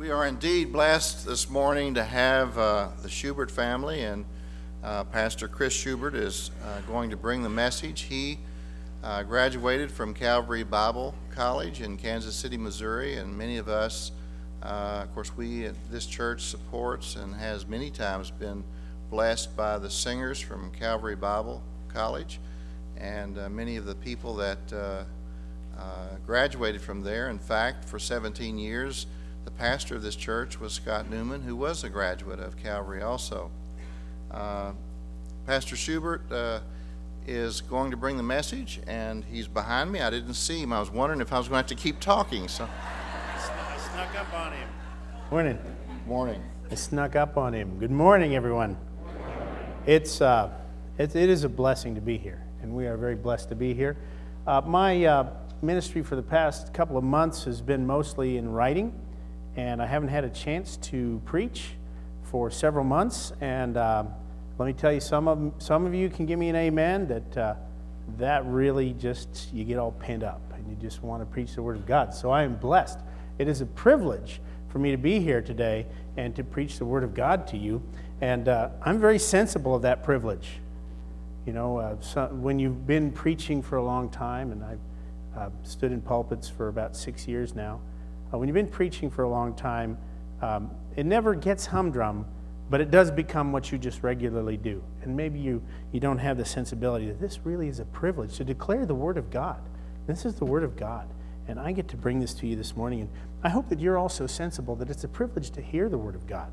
We are indeed blessed this morning to have uh, the Shubert family, and uh, Pastor Chris Shubert is uh, going to bring the message. He uh, graduated from Calvary Bible College in Kansas City, Missouri, and many of us, uh, of course, we at this church supports and has many times been blessed by the singers from Calvary Bible College, and uh, many of the people that graduated from there. In fact, for 17 years, the pastor of this church was Scott Newman, who was a graduate of Calvary also. Uh, pastor Shubert uh, is going to bring the message, and he's behind me. I didn't see him. I was wondering if I was going to have to keep talking. So I snuck up on him. Morning. Morning. I snuck up on him. Good morning, everyone. It's uh, it, it is a blessing to be here, and we are very blessed to be here. Uh, my uh, ministry for the past couple of months has been mostly in writing and I haven't had a chance to preach for several months. And uh, let me tell you, some of some of you can give me an amen that uh, that really just you get all pinned up and you just want to preach the word of God. So I am blessed. It is a privilege for me to be here today and to preach the word of God to you. And uh, I'm very sensible of that privilege. You know, uh, so when you've been preaching for a long time, and I've uh, stood in pulpits for about six years now uh, when you've been preaching for a long time, um, it never gets humdrum, but it does become what you just regularly do. And maybe you, you don't have the sensibility that this really is a privilege to declare the Word of God. This is the Word of God. And I get to bring this to you this morning. And I hope that you're also sensible that it's a privilege to hear the Word of God.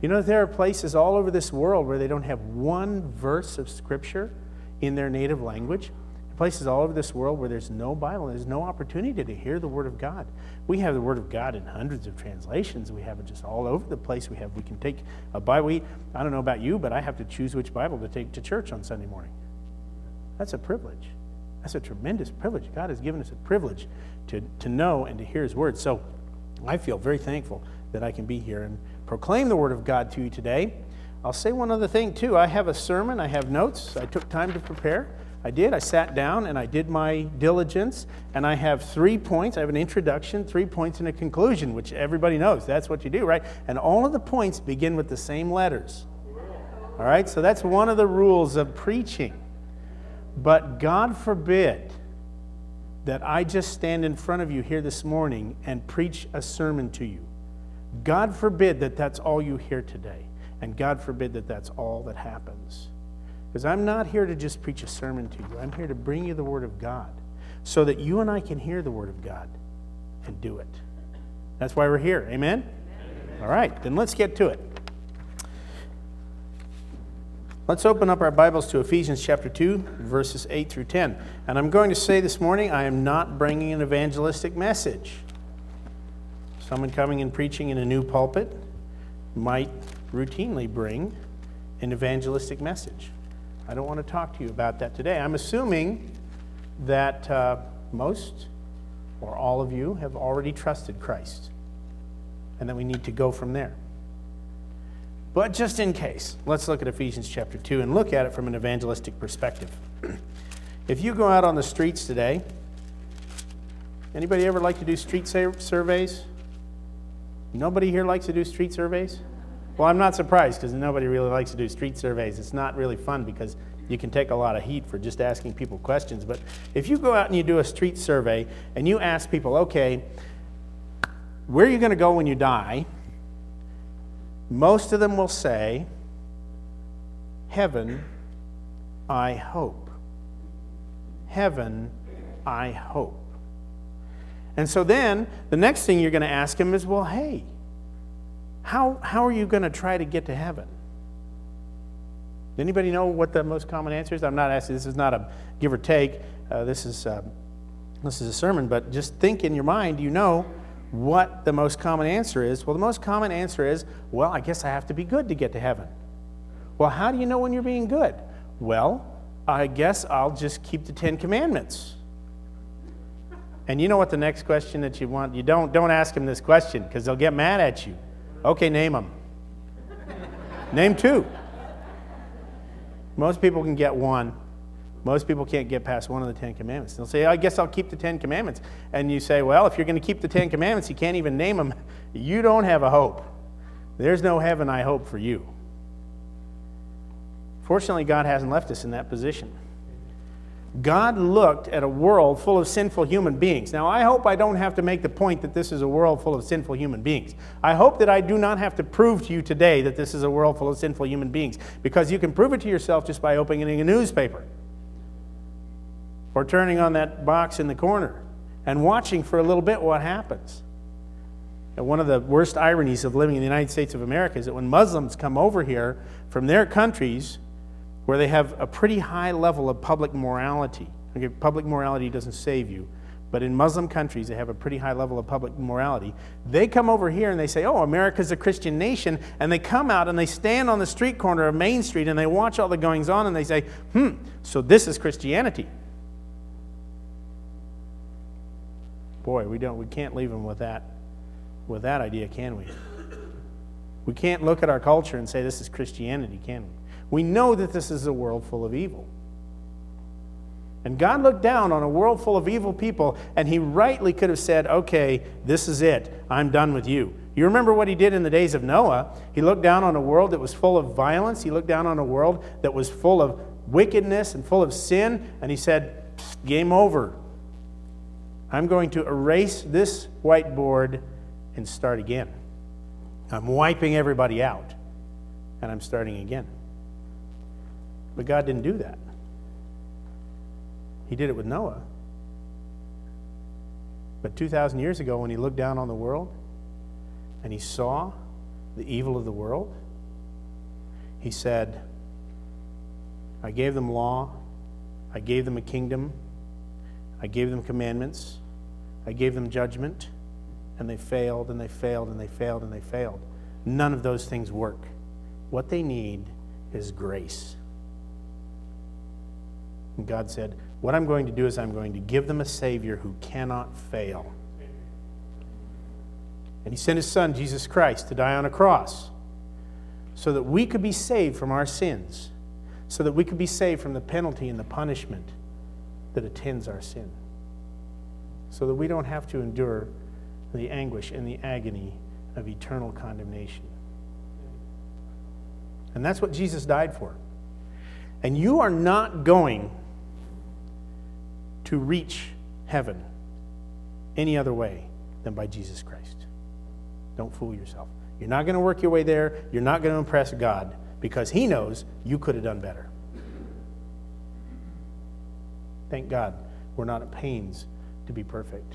You know, there are places all over this world where they don't have one verse of Scripture in their native language places all over this world where there's no Bible, there's no opportunity to hear the Word of God. We have the Word of God in hundreds of translations. We have it just all over the place. We have we can take a Bible. We, I don't know about you, but I have to choose which Bible to take to church on Sunday morning. That's a privilege. That's a tremendous privilege. God has given us a privilege to, to know and to hear His Word. So I feel very thankful that I can be here and proclaim the Word of God to you today. I'll say one other thing, too. I have a sermon, I have notes. I took time to prepare. I did. I sat down and I did my diligence, and I have three points. I have an introduction, three points, and a conclusion, which everybody knows. That's what you do, right? And all of the points begin with the same letters. All right? So that's one of the rules of preaching. But God forbid that I just stand in front of you here this morning and preach a sermon to you. God forbid that that's all you hear today. And God forbid that that's all that happens. Because I'm not here to just preach a sermon to you, I'm here to bring you the Word of God so that you and I can hear the Word of God and do it. That's why we're here. Amen? Amen? All right, then let's get to it. Let's open up our Bibles to Ephesians chapter 2, verses 8 through 10. And I'm going to say this morning, I am not bringing an evangelistic message. Someone coming and preaching in a new pulpit might routinely bring an evangelistic message. I don't want to talk to you about that today. I'm assuming that uh, most or all of you have already trusted Christ and that we need to go from there. But just in case, let's look at Ephesians chapter 2 and look at it from an evangelistic perspective. if you go out on the streets today, anybody ever like to do street surveys? Nobody here likes to do street surveys? Well, I'm not surprised because nobody really likes to do street surveys. It's not really fun because you can take a lot of heat for just asking people questions. But if you go out and you do a street survey and you ask people, okay, where are you going to go when you die? Most of them will say, Heaven, I hope. Heaven, I hope. And so then the next thing you're going to ask them is, well, hey, how, how are you going to try to get to heaven? Anybody know what the most common answer is? I'm not asking, this is not a give or take. Uh, this, is, uh, this is a sermon, but just think in your mind, you know what the most common answer is? Well, the most common answer is, well, I guess I have to be good to get to heaven. Well, how do you know when you're being good? Well, I guess I'll just keep the Ten Commandments. And you know what the next question that you want? You don't, don't ask them this question because they'll get mad at you. Okay, name them. name two. Most people can get one. Most people can't get past one of the Ten Commandments. They'll say, I guess I'll keep the Ten Commandments. And you say, Well, if you're going to keep the Ten Commandments, you can't even name them. You don't have a hope. There's no heaven, I hope, for you. Fortunately, God hasn't left us in that position. God looked at a world full of sinful human beings. Now, I hope I don't have to make the point that this is a world full of sinful human beings. I hope that I do not have to prove to you today that this is a world full of sinful human beings, because you can prove it to yourself just by opening a newspaper or turning on that box in the corner and watching for a little bit what happens. And one of the worst ironies of living in the United States of America is that when Muslims come over here from their countries, where they have a pretty high level of public morality. Okay, public morality doesn't save you, but in Muslim countries, they have a pretty high level of public morality. They come over here and they say, Oh, America's a Christian nation. And they come out and they stand on the street corner of Main Street and they watch all the goings on and they say, Hmm, so this is Christianity. Boy, we, don't, we can't leave them with that, with that idea, can we? We can't look at our culture and say this is Christianity, can we? We know that this is a world full of evil. And God looked down on a world full of evil people, and He rightly could have said, Okay, this is it. I'm done with you. You remember what He did in the days of Noah? He looked down on a world that was full of violence, He looked down on a world that was full of wickedness and full of sin, and He said, Game over. I'm going to erase this whiteboard and start again. I'm wiping everybody out, and I'm starting again. But God didn't do that. He did it with Noah. But 2,000 years ago, when he looked down on the world and he saw the evil of the world, he said, I gave them law, I gave them a kingdom, I gave them commandments, I gave them judgment, and they failed and they failed and they failed and they failed. None of those things work. What they need is grace. And God said, What I'm going to do is I'm going to give them a Savior who cannot fail. And He sent His Son, Jesus Christ, to die on a cross so that we could be saved from our sins, so that we could be saved from the penalty and the punishment that attends our sin, so that we don't have to endure the anguish and the agony of eternal condemnation. And that's what Jesus died for. And you are not going to reach heaven any other way than by Jesus Christ. Don't fool yourself. You're not going to work your way there. You're not going to impress God because He knows you could have done better. Thank God we're not at pains to be perfect.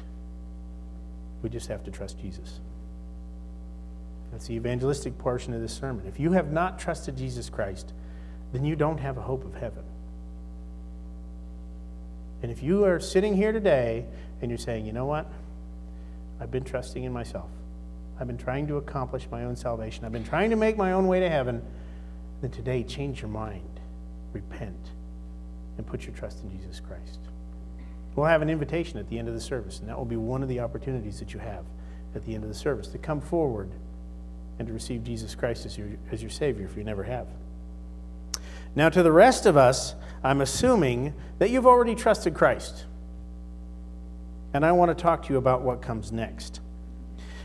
We just have to trust Jesus. That's the evangelistic portion of this sermon. If you have not trusted Jesus Christ, then you don't have a hope of heaven. And if you are sitting here today and you're saying, you know what? I've been trusting in myself. I've been trying to accomplish my own salvation. I've been trying to make my own way to heaven. Then today, change your mind, repent, and put your trust in Jesus Christ. We'll have an invitation at the end of the service, and that will be one of the opportunities that you have at the end of the service to come forward and to receive Jesus Christ as your, as your Savior if you never have. Now, to the rest of us, I'm assuming that you've already trusted Christ. And I want to talk to you about what comes next.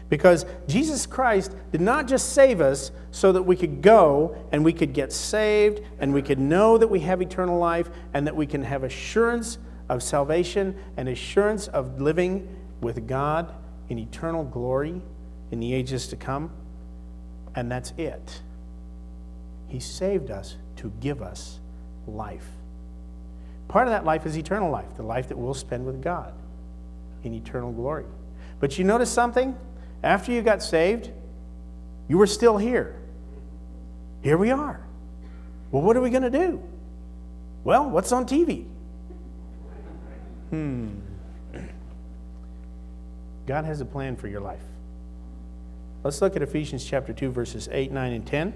Because Jesus Christ did not just save us so that we could go and we could get saved and we could know that we have eternal life and that we can have assurance of salvation and assurance of living with God in eternal glory in the ages to come. And that's it. He saved us to give us life. Part of that life is eternal life, the life that we'll spend with God in eternal glory. But you notice something? After you got saved, you were still here. Here we are. Well, what are we going to do? Well, what's on TV? Hmm. God has a plan for your life. Let's look at Ephesians chapter 2, verses 8, 9, and 10.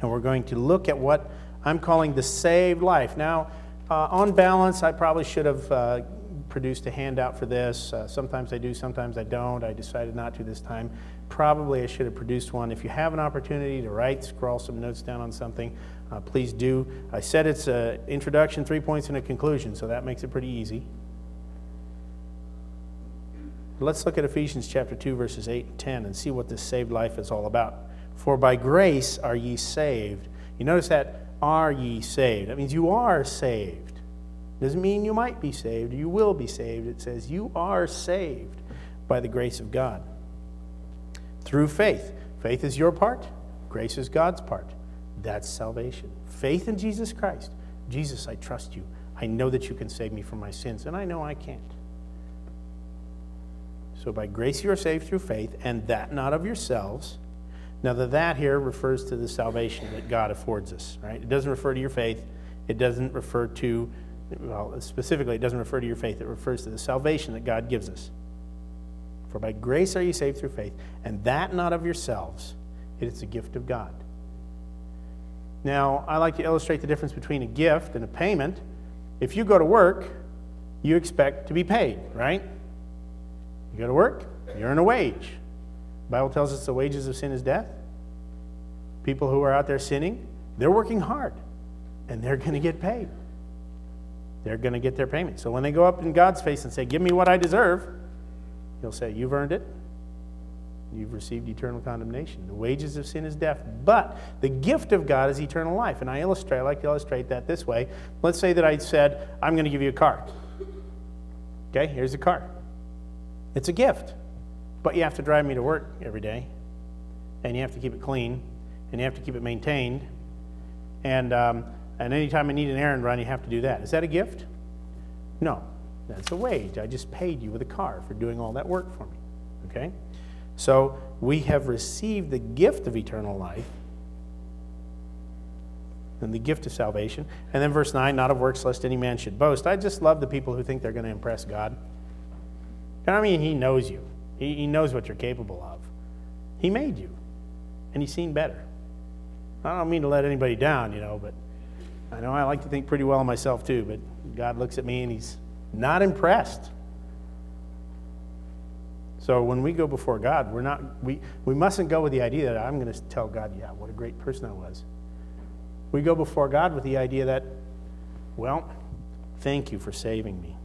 And we're going to look at what I'm calling the saved life. Now, uh, on balance, I probably should have uh, produced a handout for this. Uh, sometimes I do, sometimes I don't. I decided not to this time. probably I should have produced one. If you have an opportunity to write, scrawl some notes down on something, uh, please do. I said it's an introduction, three points, and a conclusion, so that makes it pretty easy. Let's look at Ephesians chapter 2, verses 8 and 10, and see what this saved life is all about. For by grace are ye saved. You notice that, are ye saved? That means you are saved. Doesn't mean you might be saved, you will be saved. It says you are saved by the grace of God. Through faith. Faith is your part, grace is God's part. That's salvation. Faith in Jesus Christ. Jesus, I trust you. I know that you can save me from my sins, and I know I can't. So by grace you are saved through faith, and that not of yourselves. Now, the that here refers to the salvation that God affords us, right? It doesn't refer to your faith. It doesn't refer to, well, specifically, it doesn't refer to your faith. It refers to the salvation that God gives us. For by grace are you saved through faith, and that not of yourselves. It is a gift of God. Now, I like to illustrate the difference between a gift and a payment. If you go to work, you expect to be paid, right? You go to work, you earn a wage. Bible tells us the wages of sin is death. People who are out there sinning, they're working hard and they're going to get paid. They're going to get their payment. So when they go up in God's face and say, Give me what I deserve, he'll say, You've earned it. You've received eternal condemnation. The wages of sin is death, but the gift of God is eternal life. And I illustrate, I like to illustrate that this way. Let's say that I said, I'm going to give you a car. Okay, here's a car. It's a gift. But you have to drive me to work every day, and you have to keep it clean, and you have to keep it maintained. And, um, and anytime I need an errand run, you have to do that. Is that a gift? No, that's a wage. I just paid you with a car for doing all that work for me. Okay? So we have received the gift of eternal life and the gift of salvation. And then verse 9, not of works, lest any man should boast. I just love the people who think they're going to impress God. I mean, He knows you, He, he knows what you're capable of. He made you, and He's seen better. I don't mean to let anybody down, you know, but I know I like to think pretty well of myself too, but God looks at me and He's not impressed. So when we go before God, we're not, we, we mustn't go with the idea that I'm going to tell God, yeah, what a great person I was. We go before God with the idea that, well, thank you for saving me.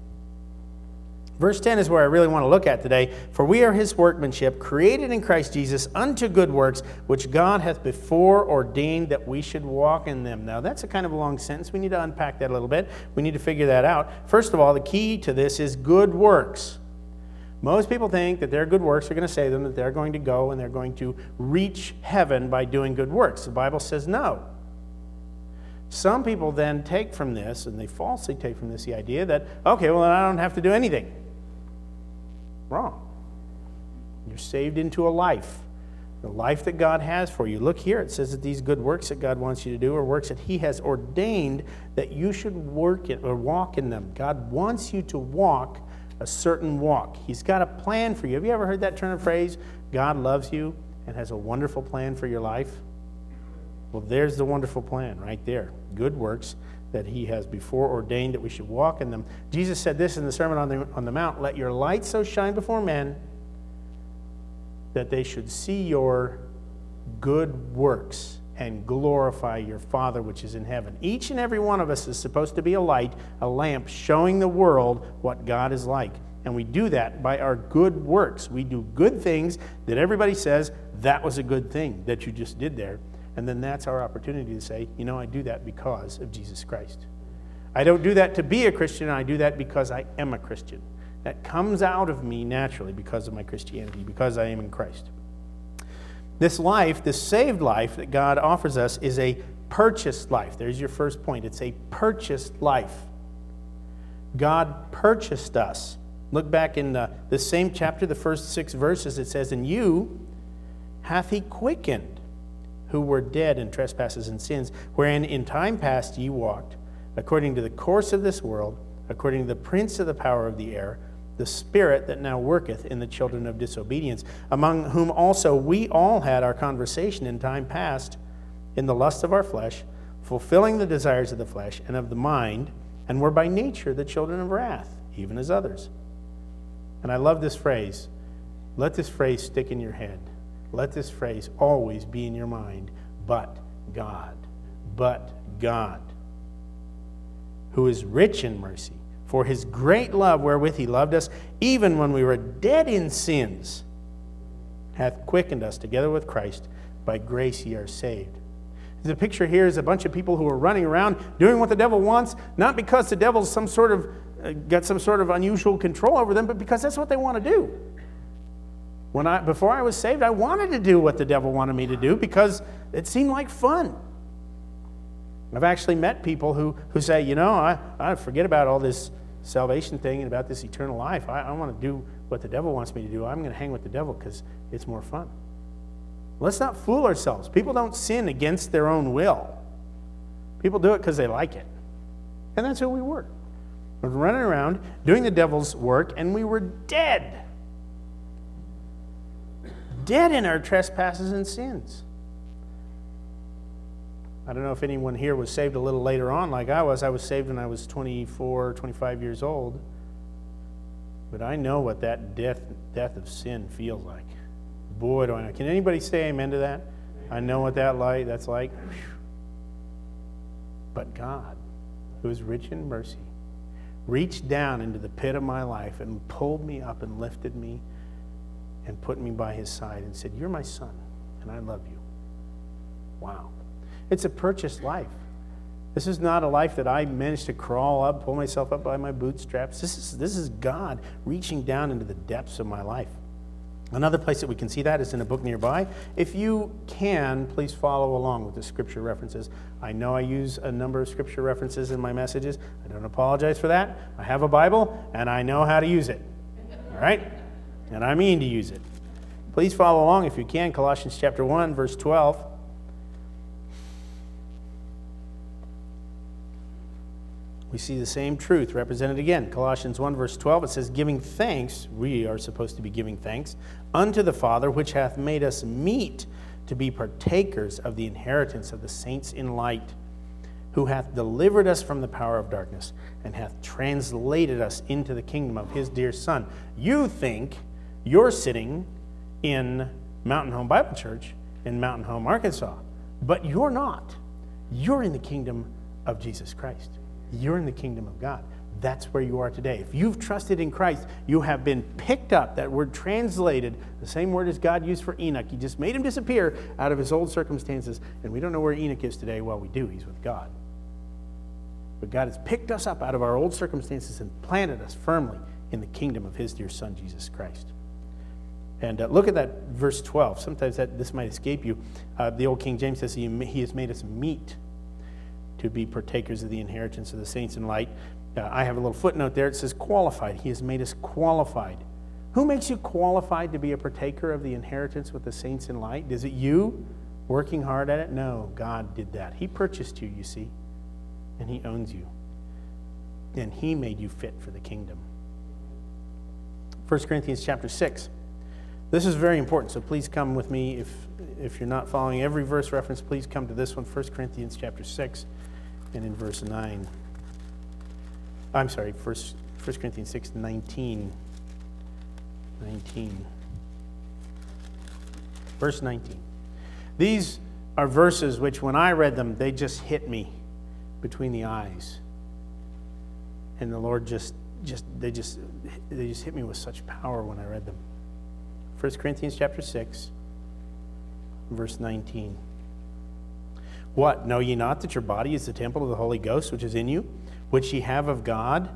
Verse 10 is where I really want to look at today. For we are his workmanship, created in Christ Jesus unto good works, which God hath before ordained that we should walk in them. Now, that's a kind of a long sentence. We need to unpack that a little bit. We need to figure that out. First of all, the key to this is good works. Most people think that their good works are going to save them, that they're going to go and they're going to reach heaven by doing good works. The Bible says no. Some people then take from this, and they falsely take from this the idea that, okay, well, then I don't have to do anything. Wrong. You're saved into a life, the life that God has for you. Look here, it says that these good works that God wants you to do are works that He has ordained that you should work in or walk in them. God wants you to walk a certain walk. He's got a plan for you. Have you ever heard that turn of phrase? God loves you and has a wonderful plan for your life. Well, there's the wonderful plan right there. Good works that he has before ordained that we should walk in them. Jesus said this in the Sermon on the, on the Mount Let your light so shine before men that they should see your good works and glorify your Father which is in heaven. Each and every one of us is supposed to be a light, a lamp, showing the world what God is like. And we do that by our good works. We do good things that everybody says, that was a good thing that you just did there. And then that's our opportunity to say, you know, I do that because of Jesus Christ. I don't do that to be a Christian, I do that because I am a Christian. That comes out of me naturally because of my Christianity, because I am in Christ. This life, this saved life that God offers us, is a purchased life. There's your first point. It's a purchased life. God purchased us. Look back in the, the same chapter, the first six verses, it says, And you hath he quickened who were dead in trespasses and sins, wherein in time past ye walked, according to the course of this world, according to the prince of the power of the air, the spirit that now worketh in the children of disobedience, among whom also we all had our conversation in time past, in the lust of our flesh, fulfilling the desires of the flesh and of the mind, and were by nature the children of wrath, even as others. And I love this phrase. Let this phrase stick in your head. Let this phrase always be in your mind but God. But God, who is rich in mercy, for his great love wherewith he loved us, even when we were dead in sins, hath quickened us together with Christ. By grace ye are saved. The picture here is a bunch of people who are running around doing what the devil wants, not because the devil's some sort of uh, got some sort of unusual control over them, but because that's what they want to do. When I, before I was saved, I wanted to do what the devil wanted me to do because it seemed like fun. I've actually met people who, who say, you know, I, I forget about all this salvation thing and about this eternal life. I, I want to do what the devil wants me to do. I'm going to hang with the devil because it's more fun. Let's not fool ourselves. People don't sin against their own will, people do it because they like it. And that's who we were. We were running around doing the devil's work, and we were dead. Dead in our trespasses and sins. I don't know if anyone here was saved a little later on like I was. I was saved when I was 24, 25 years old. But I know what that death, death of sin feels like. Boy, do I know. Can anybody say amen to that? I know what that like that's like. But God, who is rich in mercy, reached down into the pit of my life and pulled me up and lifted me and put me by his side and said, You're my son, and I love you. Wow. It's a purchased life. This is not a life that I managed to crawl up, pull myself up by my bootstraps. This is, this is God reaching down into the depths of my life. Another place that we can see that is in a book nearby. If you can, please follow along with the scripture references. I know I use a number of scripture references in my messages. I don't apologize for that. I have a Bible and I know how to use it. All right? And I mean to use it. Please follow along if you can. Colossians chapter 1, verse 12. we see the same truth represented again. Colossians 1, verse 12, it says, Giving thanks, we are supposed to be giving thanks, unto the Father, which hath made us meet to be partakers of the inheritance of the saints in light, who hath delivered us from the power of darkness, and hath translated us into the kingdom of his dear Son. You think you're sitting in Mountain Home Bible Church in Mountain Home, Arkansas, but you're not. You're in the kingdom of Jesus Christ you're in the kingdom of God. That's where you are today. If you've trusted in Christ, you have been picked up. That word translated, the same word as God used for Enoch. He just made him disappear out of his old circumstances. And we don't know where Enoch is today. Well, we do. He's with God. But God has picked us up out of our old circumstances and planted us firmly in the kingdom of his dear Son, Jesus Christ. And uh, look at that verse 12. Sometimes that, this might escape you. Uh, the old King James says he, has made us meet to be partakers of the inheritance of the saints in light. Uh, I have a little footnote there. It says qualified. He has made us qualified. Who makes you qualified to be a partaker of the inheritance with the saints in light? Is it you working hard at it? No, God did that. He purchased you, you see, and He owns you. And He made you fit for the kingdom. 1 Corinthians chapter 6. This is very important, so please come with me. If, if you're not following every verse reference, please come to this one, 1 Corinthians chapter 6 and in verse 9. I'm sorry, 1, 1 Corinthians 6, 19. 19. Verse 19. These are verses which, when I read them, they just hit me between the eyes. And the Lord just, just, they just, they just hit me with such power when I read them. 1 Corinthians chapter 6, verse 19. What? Know ye not that your body is the temple of the Holy Ghost which is in you, which ye have of God?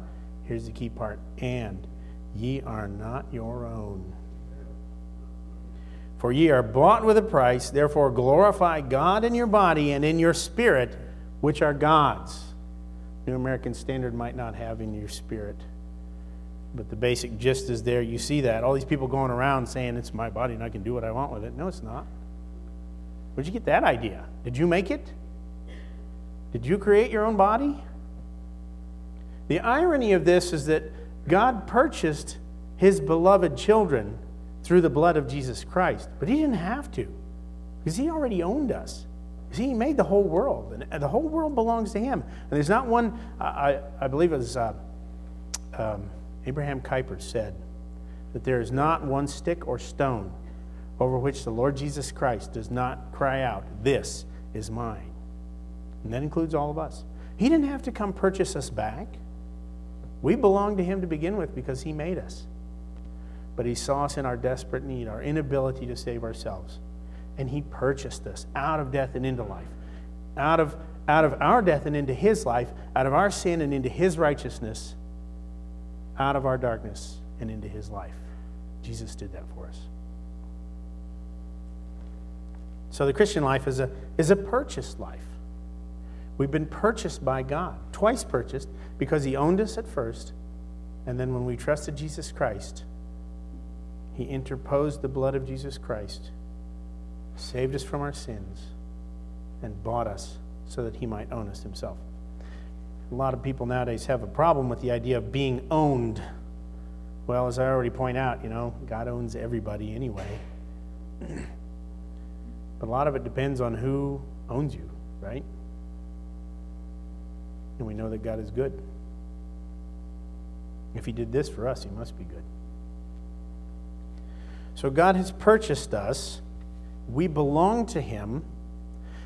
Here's the key part. And ye are not your own. For ye are bought with a price, therefore glorify God in your body and in your spirit, which are God's. New American Standard might not have in your spirit. But the basic gist is there. You see that. All these people going around saying, It's my body and I can do what I want with it. No, it's not. Where'd you get that idea? Did you make it? Did you create your own body? The irony of this is that God purchased his beloved children through the blood of Jesus Christ, but he didn't have to because he already owned us. See, he made the whole world, and the whole world belongs to him. And there's not one, I, I believe it was uh, um, Abraham Kuyper said that there is not one stick or stone over which the Lord Jesus Christ does not cry out, This is mine. And that includes all of us. He didn't have to come purchase us back. We belong to Him to begin with because He made us. But He saw us in our desperate need, our inability to save ourselves. And He purchased us out of death and into life, out of, out of our death and into His life, out of our sin and into His righteousness, out of our darkness and into His life. Jesus did that for us. So the Christian life is a, is a purchased life. We've been purchased by God, twice purchased, because He owned us at first, and then when we trusted Jesus Christ, He interposed the blood of Jesus Christ, saved us from our sins, and bought us so that He might own us Himself. A lot of people nowadays have a problem with the idea of being owned. Well, as I already point out, you know, God owns everybody anyway. But a lot of it depends on who owns you, right? And we know that God is good. If He did this for us, He must be good. So God has purchased us. We belong to Him.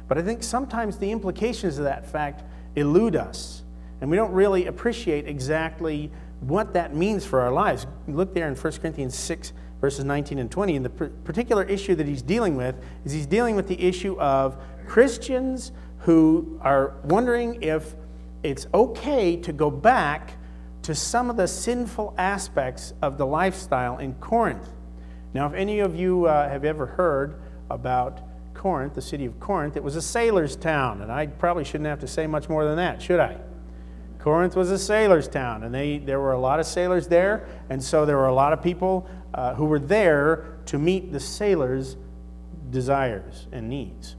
But I think sometimes the implications of that fact elude us. And we don't really appreciate exactly what that means for our lives. Look there in 1 Corinthians 6, verses 19 and 20. And the particular issue that he's dealing with is he's dealing with the issue of Christians who are wondering if it's okay to go back to some of the sinful aspects of the lifestyle in Corinth. Now, if any of you uh, have ever heard about Corinth, the city of Corinth, it was a sailor's town, and I probably shouldn't have to say much more than that, should I? Corinth was a sailor's town, and they, there were a lot of sailors there, and so there were a lot of people uh, who were there to meet the sailors' desires and needs.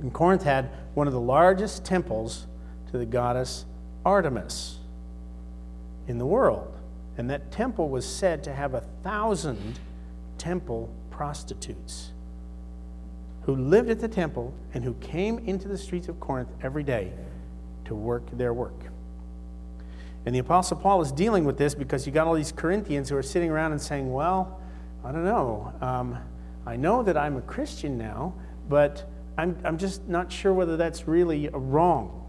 And Corinth had one of the largest temples to the goddess Artemis in the world. And that temple was said to have a thousand temple prostitutes who lived at the temple and who came into the streets of Corinth every day to work their work. And the Apostle Paul is dealing with this because you got all these Corinthians who are sitting around and saying, Well, I don't know. Um, I know that I'm a Christian now, but I'm, I'm just not sure whether that's really wrong.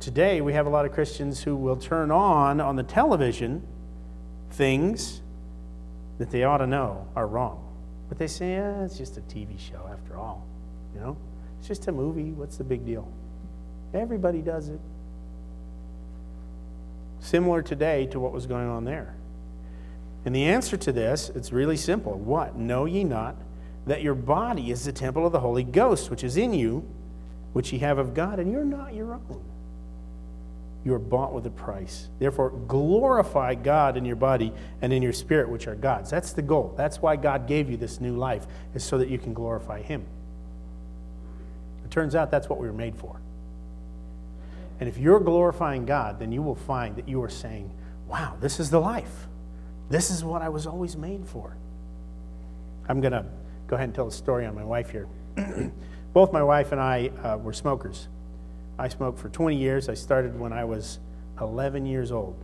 Today, we have a lot of Christians who will turn on on the television things that they ought to know are wrong. But they say, yeah, it's just a TV show after all. You know, it's just a movie. What's the big deal? Everybody does it. Similar today to what was going on there. And the answer to this, it's really simple. What? Know ye not that your body is the temple of the Holy Ghost, which is in you, which ye have of God, and you're not your own. You are bought with a price. Therefore, glorify God in your body and in your spirit, which are God's. That's the goal. That's why God gave you this new life, is so that you can glorify Him. It turns out that's what we were made for. And if you're glorifying God, then you will find that you are saying, wow, this is the life. This is what I was always made for. I'm going to go ahead and tell a story on my wife here. Both my wife and I uh, were smokers. I smoked for 20 years. I started when I was 11 years old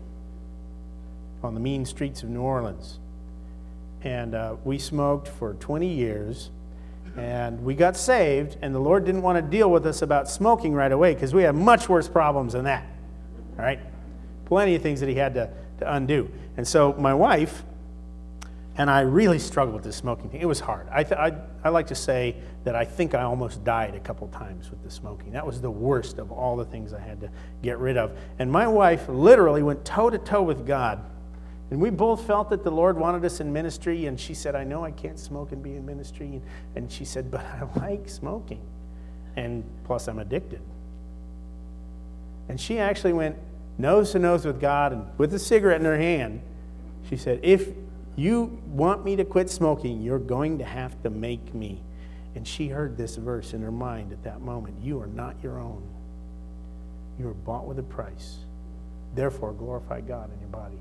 on the mean streets of New Orleans. And uh, we smoked for 20 years and we got saved, and the Lord didn't want to deal with us about smoking right away because we have much worse problems than that. All right? Plenty of things that He had to, to undo. And so my wife and I really struggled with the smoking thing. It was hard. I, th- I, I like to say that I think I almost died a couple times with the smoking. That was the worst of all the things I had to get rid of. And my wife literally went toe to toe with God and we both felt that the Lord wanted us in ministry. And she said, I know I can't smoke and be in ministry. And she said, But I like smoking. And plus, I'm addicted. And she actually went nose to nose with God and with a cigarette in her hand. She said, If you want me to quit smoking, you're going to have to make me. And she heard this verse in her mind at that moment You are not your own. You are bought with a price. Therefore, glorify God in your body.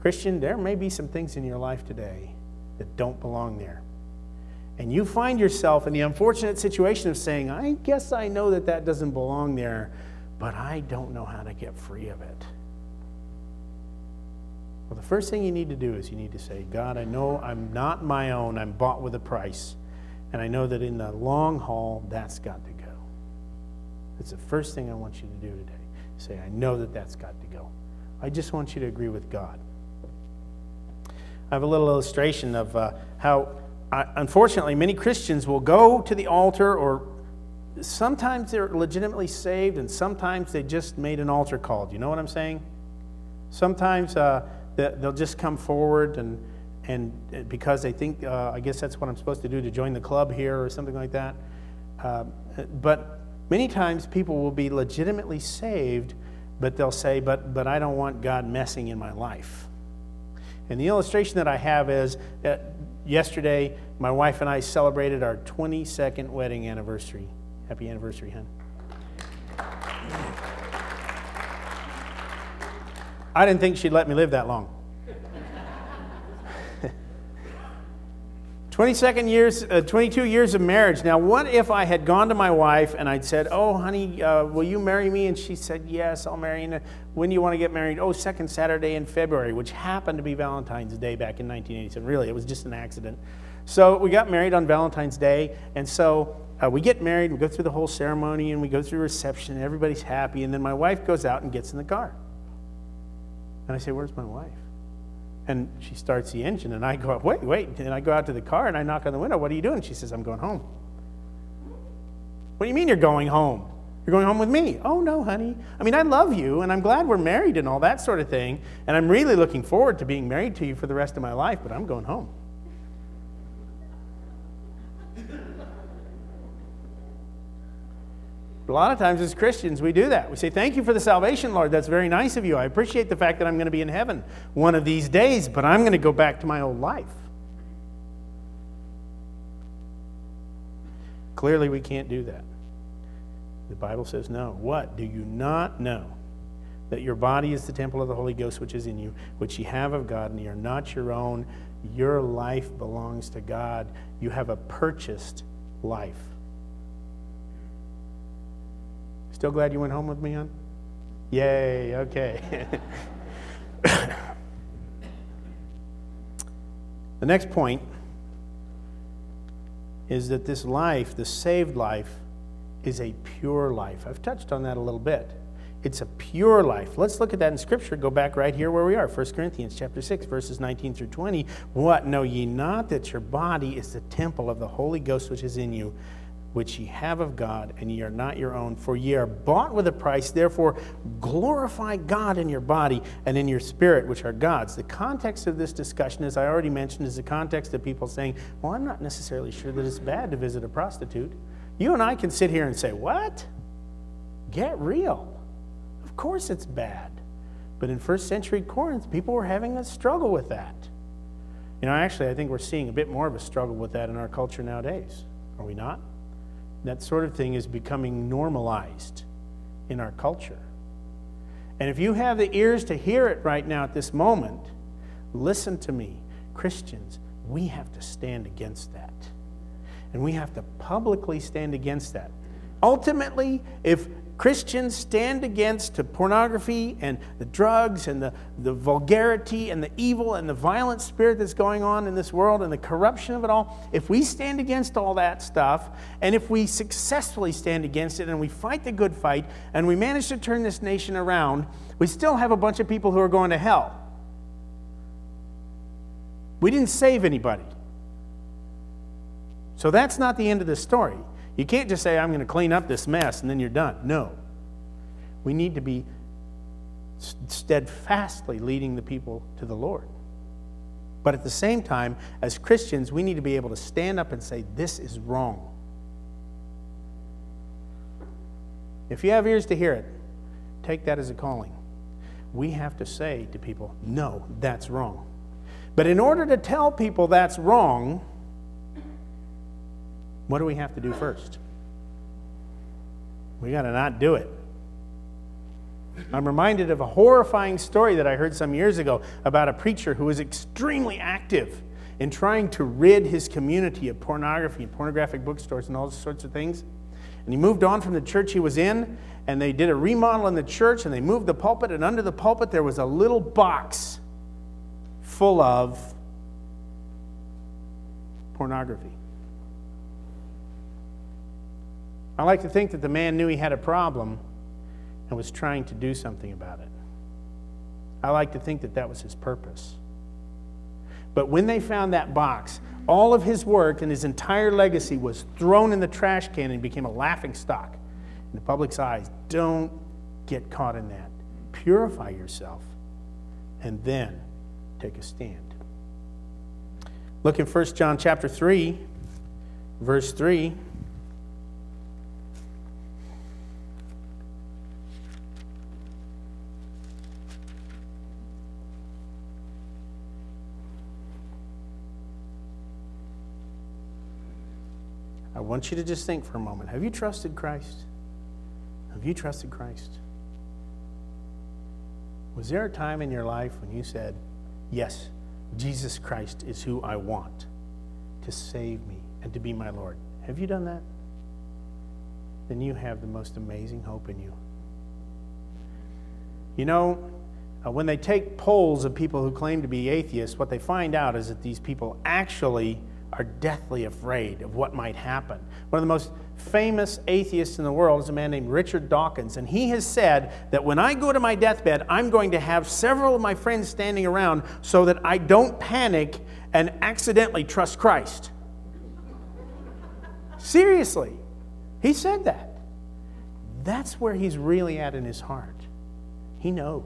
Christian, there may be some things in your life today that don't belong there. And you find yourself in the unfortunate situation of saying, I guess I know that that doesn't belong there, but I don't know how to get free of it. Well, the first thing you need to do is you need to say, God, I know I'm not my own, I'm bought with a price. And I know that in the long haul, that's got to go. That's the first thing I want you to do today. Say, I know that that's got to go. I just want you to agree with God. I have a little illustration of uh, how, uh, unfortunately, many Christians will go to the altar, or sometimes they're legitimately saved, and sometimes they just made an altar call. Do you know what I'm saying? Sometimes uh, they'll just come forward and and uh, because they think, uh, I guess that's what I'm supposed to do to join the club here or something like that. Uh, but many times people will be legitimately saved, but they'll say, but, but I don't want God messing in my life. And the illustration that I have is that yesterday, my wife and I celebrated our 22nd wedding anniversary. Happy anniversary, hon. I didn't think she'd let me live that long. 22nd years, uh, 22 years of marriage. Now, what if I had gone to my wife and I'd said, "Oh, honey, uh, will you marry me?" And she said, "Yes, I'll marry you." When do you want to get married? Oh, second Saturday in February, which happened to be Valentine's Day back in 1987. Really, it was just an accident. So we got married on Valentine's Day, and so uh, we get married. We go through the whole ceremony, and we go through reception, and everybody's happy. And then my wife goes out and gets in the car, and I say, "Where's my wife?" And she starts the engine, and I go wait, wait. And I go out to the car and I knock on the window. What are you doing? She says, I'm going home. What do you mean you're going home? You're going home with me. Oh, no, honey. I mean, I love you, and I'm glad we're married and all that sort of thing. And I'm really looking forward to being married to you for the rest of my life, but I'm going home. A lot of times as Christians, we do that. We say, Thank you for the salvation, Lord. That's very nice of you. I appreciate the fact that I'm going to be in heaven one of these days, but I'm going to go back to my old life. Clearly, we can't do that. The Bible says, No. What? Do you not know that your body is the temple of the Holy Ghost which is in you, which you have of God, and you are not your own? Your life belongs to God. You have a purchased life. Still glad you went home with me, hon? Yay, okay. the next point is that this life, the saved life, is a pure life. I've touched on that a little bit. It's a pure life. Let's look at that in Scripture. Go back right here where we are, 1 Corinthians chapter 6, verses 19 through 20. What? Know ye not that your body is the temple of the Holy Ghost which is in you, which ye have of God, and ye are not your own. For ye are bought with a price. Therefore, glorify God in your body and in your spirit, which are God's. The context of this discussion, as I already mentioned, is the context of people saying, Well, I'm not necessarily sure that it's bad to visit a prostitute. You and I can sit here and say, What? Get real. Of course it's bad. But in first century Corinth, people were having a struggle with that. You know, actually, I think we're seeing a bit more of a struggle with that in our culture nowadays. Are we not? That sort of thing is becoming normalized in our culture. And if you have the ears to hear it right now at this moment, listen to me. Christians, we have to stand against that. And we have to publicly stand against that. Ultimately, if Christians stand against pornography and the drugs and the, the vulgarity and the evil and the violent spirit that's going on in this world and the corruption of it all, if we stand against all that stuff and if we successfully stand against it and we fight the good fight and we manage to turn this nation around, we still have a bunch of people who are going to hell. We didn't save anybody. So that's not the end of the story. You can't just say, I'm going to clean up this mess and then you're done. No. We need to be steadfastly leading the people to the Lord. But at the same time, as Christians, we need to be able to stand up and say, This is wrong. If you have ears to hear it, take that as a calling. We have to say to people, No, that's wrong. But in order to tell people that's wrong, what do we have to do first? We got to not do it. I'm reminded of a horrifying story that I heard some years ago about a preacher who was extremely active in trying to rid his community of pornography and pornographic bookstores and all sorts of things. And he moved on from the church he was in, and they did a remodel in the church, and they moved the pulpit, and under the pulpit there was a little box full of pornography. I like to think that the man knew he had a problem and was trying to do something about it. I like to think that that was his purpose. But when they found that box, all of his work and his entire legacy was thrown in the trash can and became a laughing stock in the public's eyes. Don't get caught in that. Purify yourself and then take a stand. Look in 1 John chapter 3, verse 3. Want you to just think for a moment. Have you trusted Christ? Have you trusted Christ? Was there a time in your life when you said, Yes, Jesus Christ is who I want to save me and to be my Lord? Have you done that? Then you have the most amazing hope in you. You know, uh, when they take polls of people who claim to be atheists, what they find out is that these people actually are deathly afraid of what might happen. One of the most famous atheists in the world is a man named Richard Dawkins, and he has said that when I go to my deathbed, I'm going to have several of my friends standing around so that I don't panic and accidentally trust Christ. Seriously, he said that. That's where he's really at in his heart. He knows.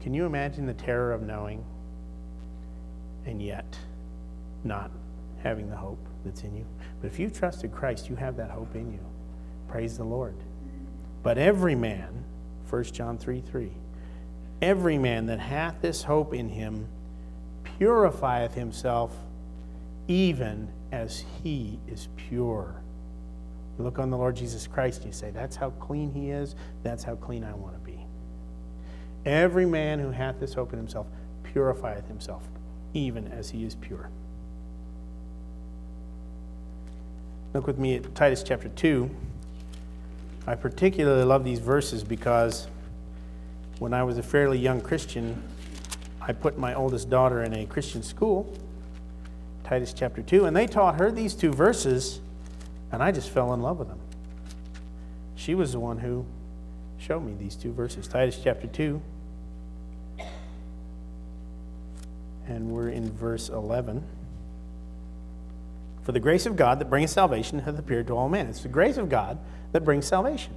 Can you imagine the terror of knowing? And yet not having the hope that's in you. But if you've trusted Christ, you have that hope in you. Praise the Lord. But every man, 1 John 3 3, every man that hath this hope in him purifieth himself even as he is pure. You look on the Lord Jesus Christ, and you say, That's how clean he is, that's how clean I want to be. Every man who hath this hope in himself purifieth himself even as he is pure. Look with me at Titus chapter 2. I particularly love these verses because when I was a fairly young Christian, I put my oldest daughter in a Christian school, Titus chapter 2, and they taught her these two verses, and I just fell in love with them. She was the one who showed me these two verses. Titus chapter 2, and we're in verse 11. For the grace of God that brings salvation hath appeared to all men. It's the grace of God that brings salvation.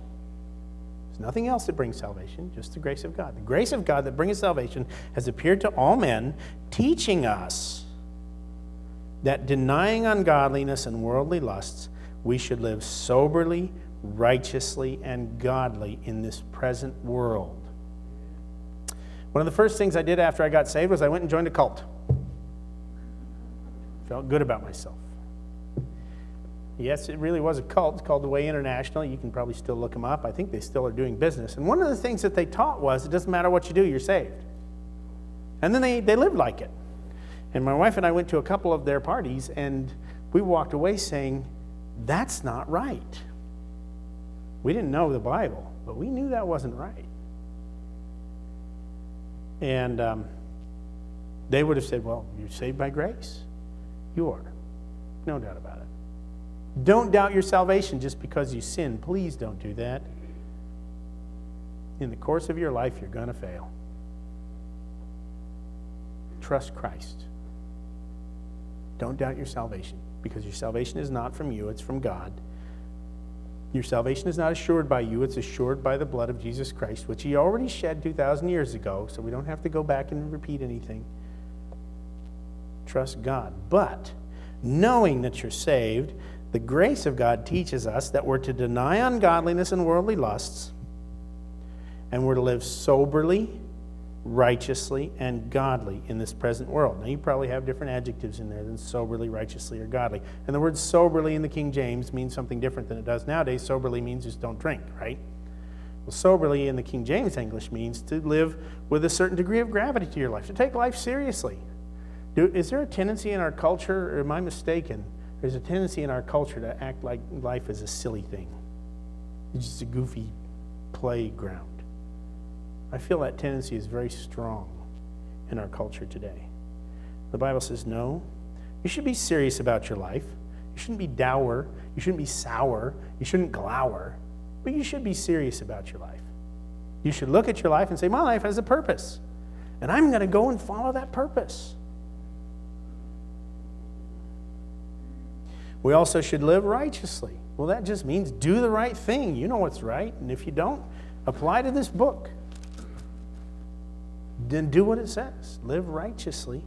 There's nothing else that brings salvation, just the grace of God. The grace of God that brings salvation has appeared to all men, teaching us that denying ungodliness and worldly lusts, we should live soberly, righteously, and godly in this present world one of the first things I did after I got saved was I went and joined a cult. Felt good about myself. Yes, it really was a cult. It's called the Way International. You can probably still look them up. I think they still are doing business. And one of the things that they taught was it doesn't matter what you do, you're saved. And then they, they lived like it. And my wife and I went to a couple of their parties, and we walked away saying, That's not right. We didn't know the Bible, but we knew that wasn't right. And um, they would have said, Well, you're saved by grace. You are. No doubt about it. Don't doubt your salvation just because you sin. Please don't do that. In the course of your life, you're going to fail. Trust Christ. Don't doubt your salvation because your salvation is not from you, it's from God. Your salvation is not assured by you, it's assured by the blood of Jesus Christ, which He already shed 2,000 years ago, so we don't have to go back and repeat anything. Trust God. But knowing that you're saved, the grace of God teaches us that we're to deny ungodliness and worldly lusts, and we're to live soberly righteously and godly in this present world. Now, you probably have different adjectives in there than soberly, righteously, or godly. And the word soberly in the King James means something different than it does nowadays. Soberly means just don't drink, right? Well, soberly in the King James English means to live with a certain degree of gravity to your life, to take life seriously. Do, is there a tendency in our culture, or am I mistaken? There's a tendency in our culture to act like life is a silly thing, it's just a goofy playground. I feel that tendency is very strong. in our culture today. The Bible says, no, you should be serious about your life. You shouldn't be dour. You shouldn't be sour. You shouldn't glower. But you should be serious about your life. You should look at your life and say, My life has a purpose. And I'm going to go and follow that purpose. We also should live righteously. Well, that just means do the right thing. You know what's right. And if you don't, apply to this book. Then do what it says live righteously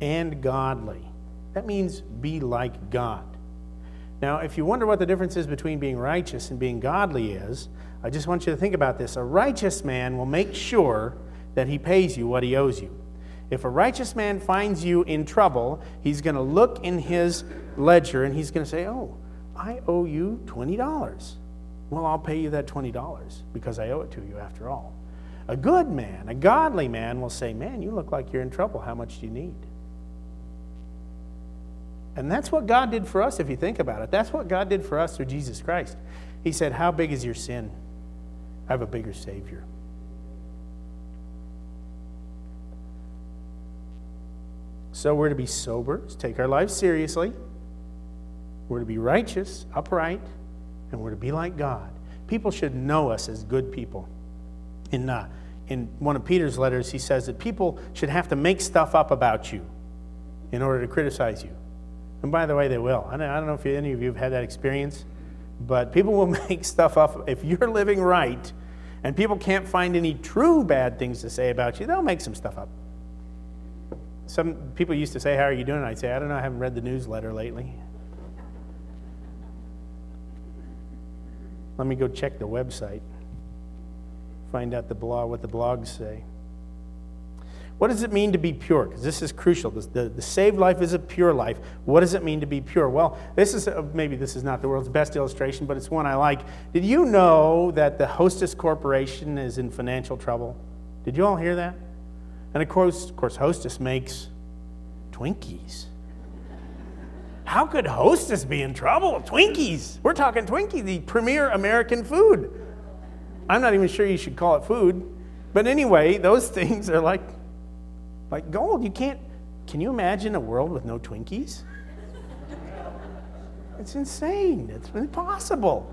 and godly. That means be like God. Now, if you wonder what the difference is between being righteous and being godly is, I just want you to think about this. A righteous man will make sure that he pays you what he owes you. If a righteous man finds you in trouble, he's going to look in his ledger and he's going to say, Oh, I owe you $20. Well, I'll pay you that $20 because I owe it to you after all. A good man, a godly man, will say, Man, you look like you're in trouble. How much do you need? And that's what God did for us, if you think about it. That's what God did for us through Jesus Christ. He said, How big is your sin? I have a bigger Savior. So we're to be sober, take our lives seriously. We're to be righteous, upright, and we're to be like God. People should know us as good people. In, uh, in one of Peter's letters, he says that people should have to make stuff up about you in order to criticize you. And by the way, they will. I don't know if any of you have had that experience, but people will make stuff up. If you're living right and people can't find any true bad things to say about you, they'll make some stuff up. Some people used to say, How are you doing? I'd say, I don't know, I haven't read the newsletter lately. Let me go check the website, find out the blog, what the blogs say. What does it mean to be pure? Because this is crucial. The, the, the, saved life is a pure life. What does it mean to be pure? Well, this is a, maybe this is not the world's best illustration, but it's one I like. Did you know that the Hostess Corporation is in financial trouble? Did you all hear that? And of course, of course, Hostess makes Twinkies. How could Hostess be in trouble? Twinkies. We're talking Twinkie, the premier American food. I'm not even sure you should call it food. But anyway, those things are like like gold. You can't, can you imagine a world with no Twinkies? It's insane. It's impossible.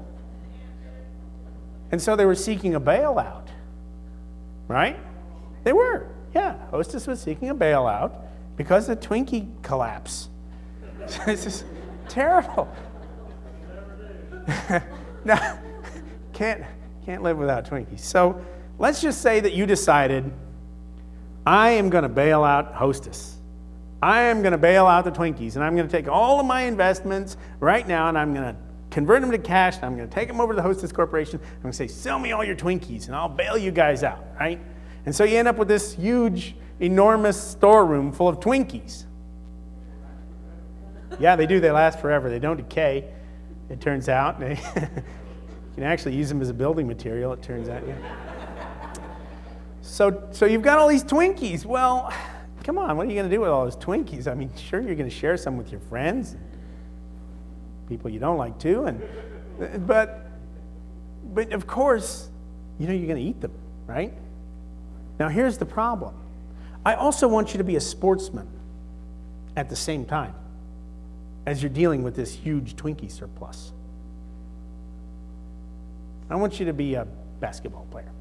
And so they were seeking a bailout, right? They were. Yeah, Hostess was seeking a bailout because the Twinkie collapse. this is terrible. now, can't, can't live without Twinkies. So let's just say that you decided I am going to bail out Hostess. I am going to bail out the Twinkies, and I'm going to take all of my investments right now, and I'm going to convert them to cash, and I'm going to take them over to the Hostess Corporation. I'm going to say, sell me all your Twinkies, and I'll bail you guys out, right? And so you end up with this huge, enormous storeroom full of Twinkies. Yeah, they do. They last forever. They don't decay, it turns out. you can actually use them as a building material, it turns out. Yeah. So, so you've got all these Twinkies. Well, come on, what are you going to do with all those Twinkies? I mean, sure, you're going to share some with your friends, people you don't like too, and but but of course, you know you're going to eat them, right? Now, here's the problem. I also want you to be a sportsman at the same time as you're dealing with this huge Twinkie surplus. I want you to be a basketball player.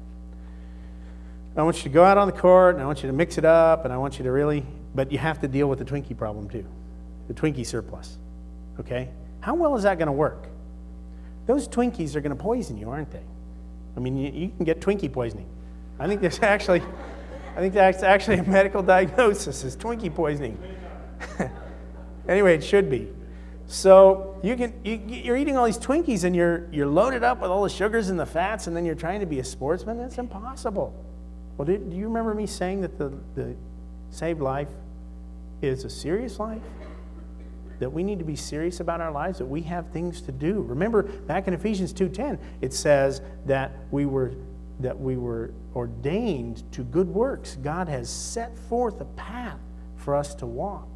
I want you to go out on the court and I want you to mix it up and I want you to really, but you have to deal with the Twinkie problem too, the Twinkie surplus. Okay? How well is that going to work? Those Twinkies are going to poison you, aren't they? I mean, you, you can get Twinkie poisoning. I think there's actually, I think that's actually a medical diagnosis is Twinkie poisoning. anyway, it should be. So you can you, you're eating all these Twinkies and you're you're loaded up with all the sugars and the fats, and then you're trying to be a sportsman. That's impossible. Well, do, do you remember me saying that the, the saved life is a serious life? That we need to be serious about our lives, that we have things to do. Remember, back in Ephesians 2.10, it says that we were that we were ordained to good works. God has set forth a path for us to walk.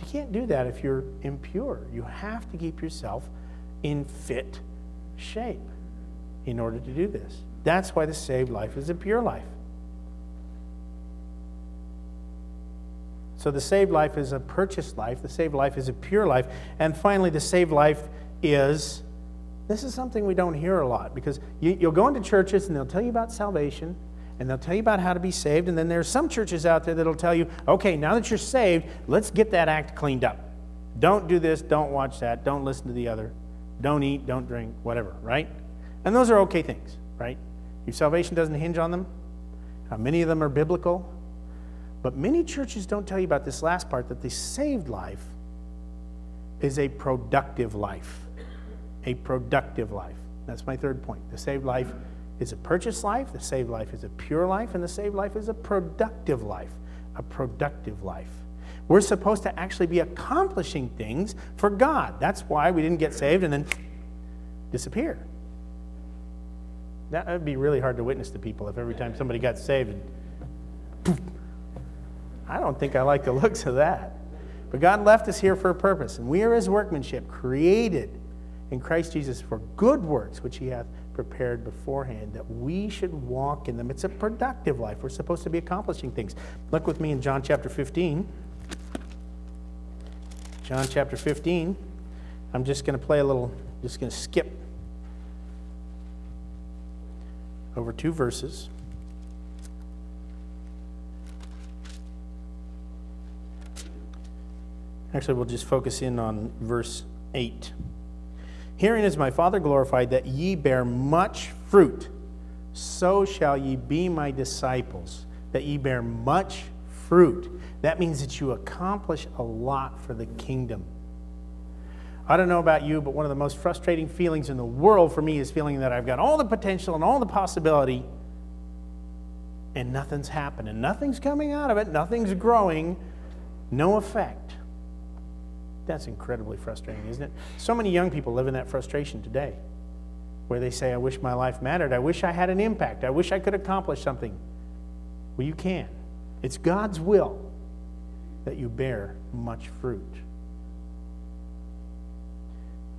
You can't do that if you're impure. You have to keep yourself in fit shape in order to do this. That's why the saved life is a pure life. So the saved life is a purchased life, the saved life is a pure life, and finally, the saved life is this is something we don't hear a lot because you, will go into churches and they'll tell you about salvation and they'll tell you about how to be saved. And then there's some churches out there that'll tell you, okay, now that you're saved, let's get that act cleaned up. Don't do this, don't watch that, don't listen to the other, don't eat, don't drink, whatever, right? And those are okay things, right? Your salvation doesn't hinge on them. Uh, many of them are biblical. But many churches don't tell you about this last part that the saved life is a productive life a productive life. That's my third point. The saved life is a purchased life, the saved life is a pure life, and the saved life is a productive life. A productive life. We're supposed to actually be accomplishing things for God. That's why we didn't get saved and then disappear. That would be really hard to witness to people if every time somebody got saved, and, I don't think I like the looks of that. But God left us here for a purpose, and we are His workmanship, created in Christ Jesus for good works which he hath prepared beforehand that we should walk in them. It's a productive life. We're supposed to be accomplishing things. Look with me in John chapter 15. John chapter 15. I'm just going to play a little, just going to skip over two verses. Actually, we'll just focus in on verse 8. Herein is my Father glorified, that ye bear much fruit. So shall ye be my disciples, that ye bear much fruit. That means that you accomplish a lot for the kingdom. I don't know about you, but one of the most frustrating feelings in the world for me is feeling that I've got all the potential and all the possibility, and nothing's happening. Nothing's coming out of it, nothing's growing, no effect. That's incredibly frustrating, isn't it? So many young people live in that frustration today where they say, I wish my life mattered. I wish I had an impact. I wish I could accomplish something. Well, you can. It's God's will that you bear much fruit.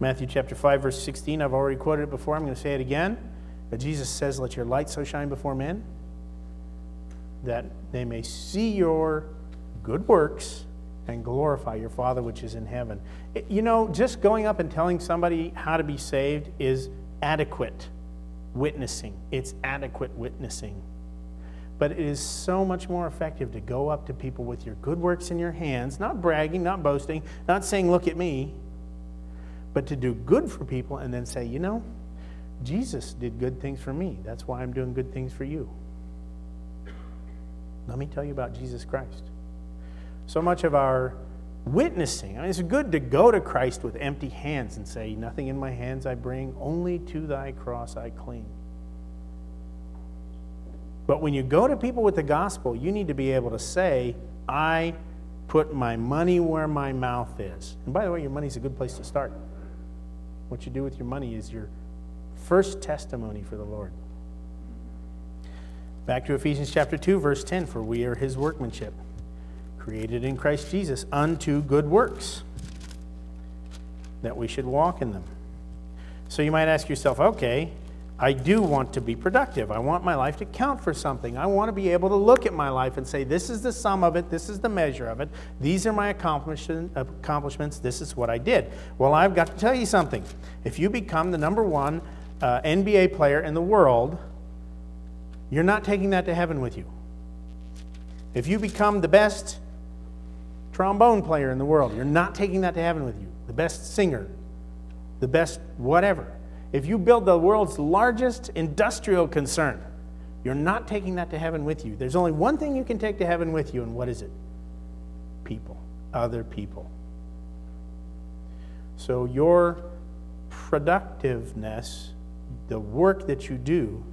Matthew chapter 5, verse 16, I've already quoted it before. I'm going to say it again. But Jesus says, Let your light so shine before men that they may see your good works and glorify your Father which is in heaven. You know, just going up and telling somebody how to be saved is adequate witnessing. It's adequate witnessing. But it is so much more effective to go up to people with your good works in your hands, not bragging, not boasting, not saying, Look at me, but to do good for people and then say, You know, Jesus did good things for me. That's why I'm doing good things for you. Let me tell you about Jesus Christ. So much of our witnessing, I mean, it's good to go to Christ with empty hands and say, Nothing in my hands I bring, only to thy cross I cling. But when you go to people with the gospel, you need to be able to say, I put my money where my mouth is. And by the way, your money's a good place to start. What you do with your money is your first testimony for the Lord. Back to Ephesians chapter 2, verse 10 For we are his workmanship created in Christ Jesus unto good works, that we should walk in them. So you might ask yourself, okay, I do want to be productive. I want my life to count for something. I want to be able to look at my life and say, this is the sum of it, this is the measure of it, these are my accomplishments, this is what I did. Well, I've got to tell you something. If you become the number one uh, NBA player in the world, you're not taking that to heaven with you. If you become the best trombone player in the world. You're not taking that to heaven with you. The best singer, the best whatever. If you build the world's largest industrial concern, you're not taking that to heaven with you. There's only one thing you can take to heaven with you, and what is it? People, other people. So your productiveness, the work that you do,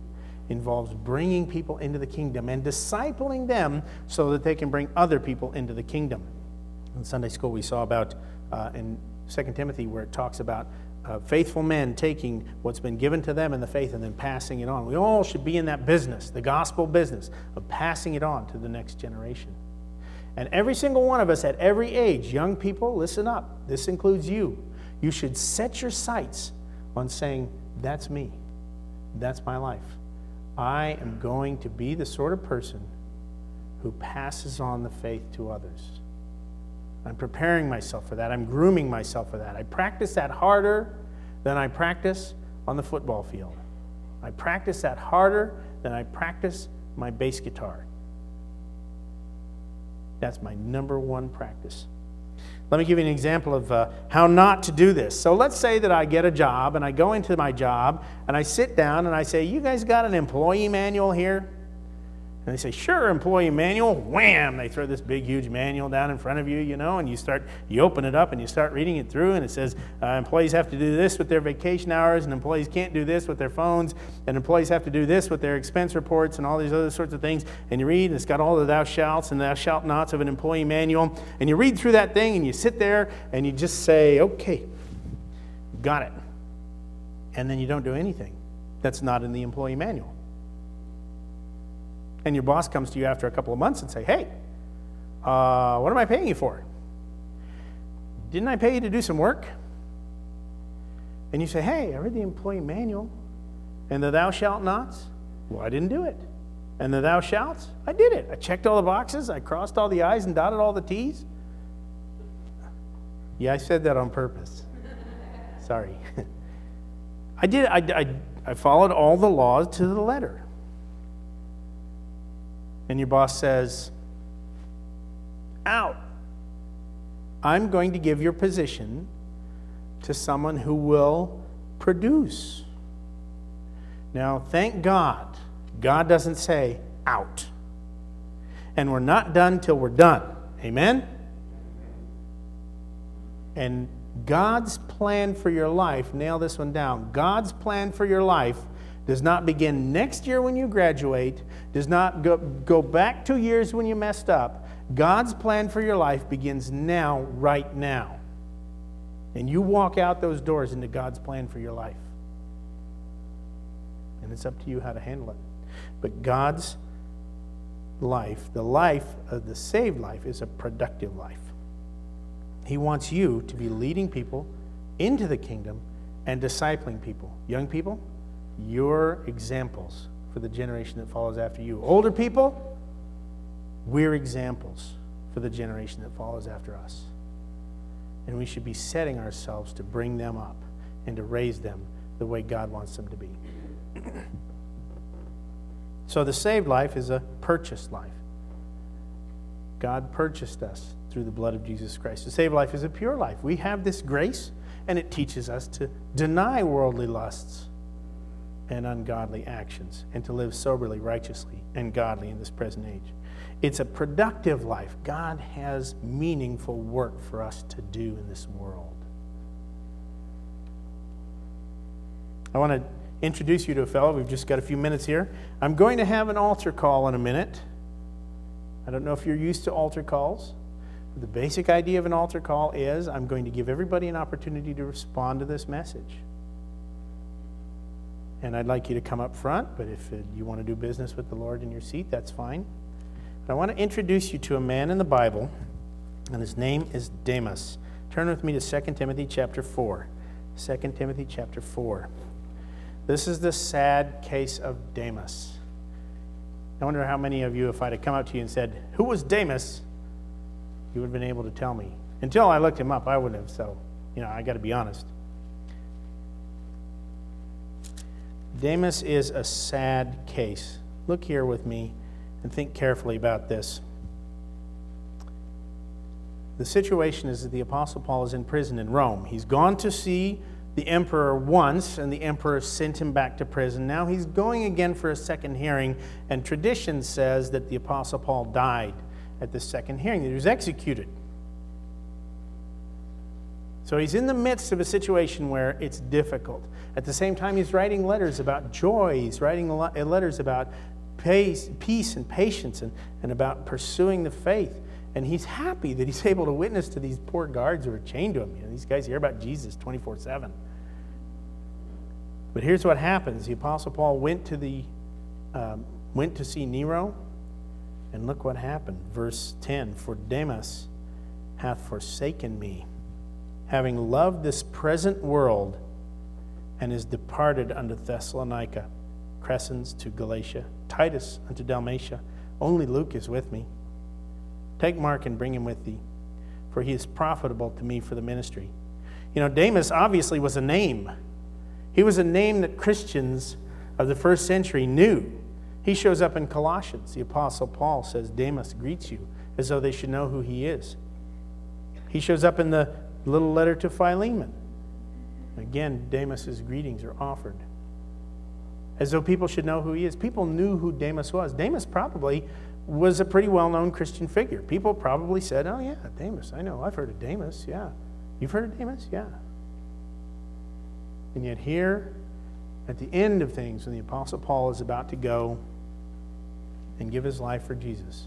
involves bringing people into the kingdom and discipling them so that they can bring other people into the kingdom. In Sunday school, we saw about uh, in 2 Timothy where it talks about uh, faithful men taking what's been given to them in the faith and then passing it on. We all should be in that business, the gospel business, of passing it on to the next generation. And every single one of us at every age, young people, listen up. This includes you. You should set your sights on saying, That's me. That's my life. I am going to be the sort of person who passes on the faith to others. I'm preparing myself for that. I'm grooming myself for that. I practice that harder than I practice on the football field. I practice that harder than I practice my bass guitar. That's my number one practice. Let me give you an example of uh, how not to do this. So let's say that I get a job and I go into my job and I sit down and I say, You guys got an employee manual here? And they say, sure, employee manual. Wham! They throw this big, huge manual down in front of you, you know, and you start, you open it up and you start reading it through, and it says uh, employees have to do this with their vacation hours, and employees can't do this with their phones, and employees have to do this with their expense reports, and all these other sorts of things. And you read, and it's got all the thou shalts and thou shalt nots of an employee manual, and you read through that thing, and you sit there, and you just say, okay, got it. And then you don't do anything that's not in the employee manual and your boss comes to you after a couple of months and say, hey, uh, what am I paying you for? Didn't I pay you to do some work? And you say, hey, I read the employee manual and the thou shalt nots. Well, I didn't do it. And the thou shalts, I did it. I checked all the boxes, I crossed all the I's and dotted all the T's. Yeah, I said that on purpose. Sorry. I did, I, I, I followed all the laws to the letter and your boss says, Out. I'm going to give your position to someone who will produce. Now, thank God, God doesn't say out. And we're not done till we're done. Amen? And God's plan for your life, nail this one down. God's plan for your life does not begin next year when you graduate, does not go, go back two years when you messed up. God's plan for your life begins now, right now. And you walk out those doors into God's plan for your life. And it's up to you how to handle it. But God's life, the life of the saved life, is a productive life. He wants you to be leading people into the kingdom and discipling people. Young people, you're examples for the generation that follows after you. Older people, we're examples for the generation that follows after us. And we should be setting ourselves to bring them up and to raise them the way God wants them to be. so the saved life is a purchased life. God purchased us through the blood of Jesus Christ. The saved life is a pure life. We have this grace, and it teaches us to deny worldly lusts and ungodly actions, and to live soberly, righteously, and godly in this present age. It's a productive life. God has meaningful work for us to do in this world. I want to introduce you to a fellow. We've just got a few minutes here. I'm going to have an altar call in a minute. I don't know if you're used to altar calls. The basic idea of an altar call is I'm going to give everybody an opportunity to respond to this message and I'd like you to come up front, but if uh, you want to do business with the Lord in your seat, that's fine. But I want to introduce you to a man in the Bible, and his name is Demas. Turn with me to 2 Timothy chapter 4. 2 Timothy chapter 4. This is the sad case of Demas. I wonder how many of you, if I'd have come up to you and said, Who was Demas? you would have been able to tell me. Until I looked him up, I wouldn't have, so, you know, I got to be honest. Demas is a sad case. Look here with me and think carefully about this. The situation is that the Apostle Paul is in prison in Rome. He's gone to see the emperor once, and the emperor sent him back to prison. Now he's going again for a second hearing, and tradition says that the Apostle Paul died at the second hearing, he was executed. So he's in the midst of a situation where it's difficult. At the same time, he's writing letters about joy, he's writing letters about peace, peace and patience and, and about pursuing the faith. And he's happy that he's able to witness to these poor guards who are chained to him. You know, these guys hear about Jesus 24 7. But here's what happens the Apostle Paul went to, the, um, went to see Nero, and look what happened. Verse 10 For Demas hath forsaken me having loved this present world, and is departed unto Thessalonica, Crescens to Galatia, Titus unto Dalmatia. Only Luke is with me. Take Mark and bring him with thee. For he is profitable to me for the ministry. You know, Demas obviously was a name. He was a name that Christians of the first century knew. He shows up in Colossians. The Apostle Paul says, Demas greets you, as though they should know who he is. He shows up in the little letter to Philemon. Again, Demas's greetings are offered. As though people should know who he is. People knew who Demas was. Demas probably was a pretty well known Christian figure. People probably said, Oh, yeah, Demas, I know. I've heard of Demas, Yeah. You've heard of Demas? Yeah. And yet, here, at the end of things, when the Apostle Paul is about to go and give his life for Jesus,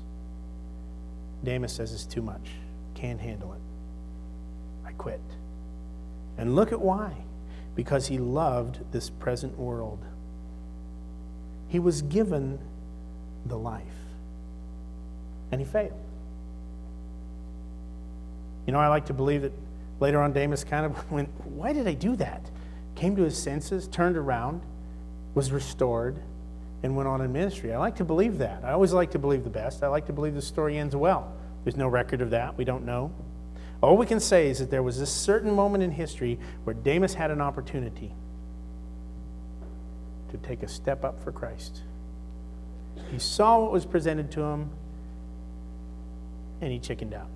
Demas says it's too much. Can't handle it. Quit. And look at why. Because he loved this present world. He was given the life, and he failed. You know, I like to believe that later on Demas kind of went, Why did I do that? Came to his senses, turned around, was restored, and went on in ministry. I like to believe that. I always like to believe the best. I like to believe the story ends well. There's no record of that. We don't know. All we can say is that there was this certain moment in history where Demas had an opportunity to take a step up for Christ. He saw what was presented to him and he chickened out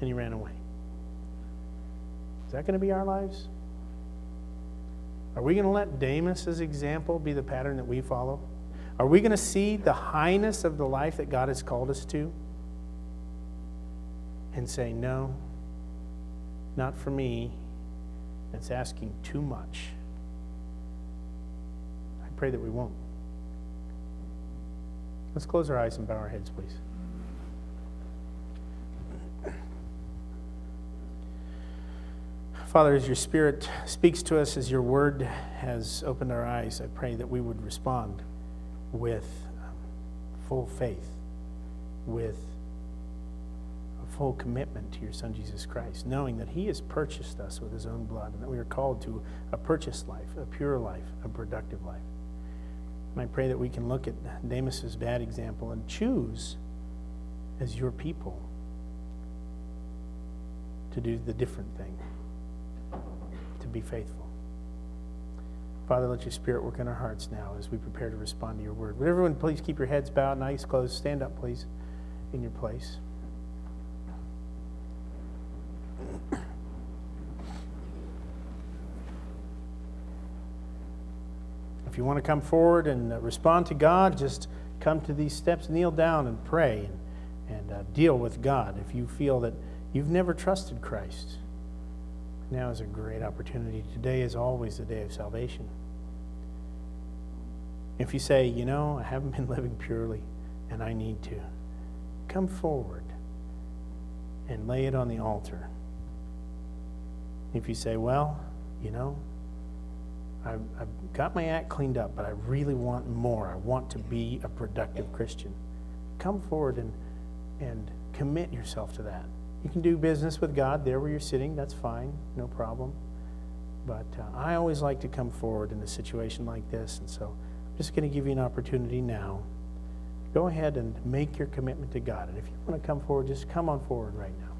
and he ran away. Is that going to be our lives? Are we going to let Demas' example be the pattern that we follow? Are we going to see the highness of the life that God has called us to? And say, No, not for me. It's asking too much. I pray that we won't. Let's close our eyes and bow our heads, please. Father, as your Spirit speaks to us, as your word has opened our eyes, I pray that we would respond with um, full faith, with full commitment to your Son Jesus Christ, knowing that He has purchased us with His own blood and that we are called to a purchased life, a pure life, a productive life. And I pray that we can look at Demas's bad example and choose as your people to do the different thing, to be faithful. Father, let your spirit work in our hearts now as we prepare to respond to your word. Would everyone please keep your heads bowed and eyes closed? Stand up, please, in your place. If you want to come forward and uh, respond to God, just come to these steps, kneel down and pray and, and uh, deal with God. If you feel that you've never trusted Christ, now is a great opportunity. Today is always the day of salvation. If you say, you know, I haven't been living purely and I need to, come forward and lay it on the altar. If you say, well, you know, I've, I've got my act cleaned up, but I really want more. I want to be a productive Christian. Come forward and, and commit yourself to that. You can do business with God there where you're sitting, that's fine, no problem. But uh, I always like to come forward in a situation like this, and so I'm just going to give you an opportunity now. Go ahead and make your commitment to God. And if you want to come forward, just come on forward right now.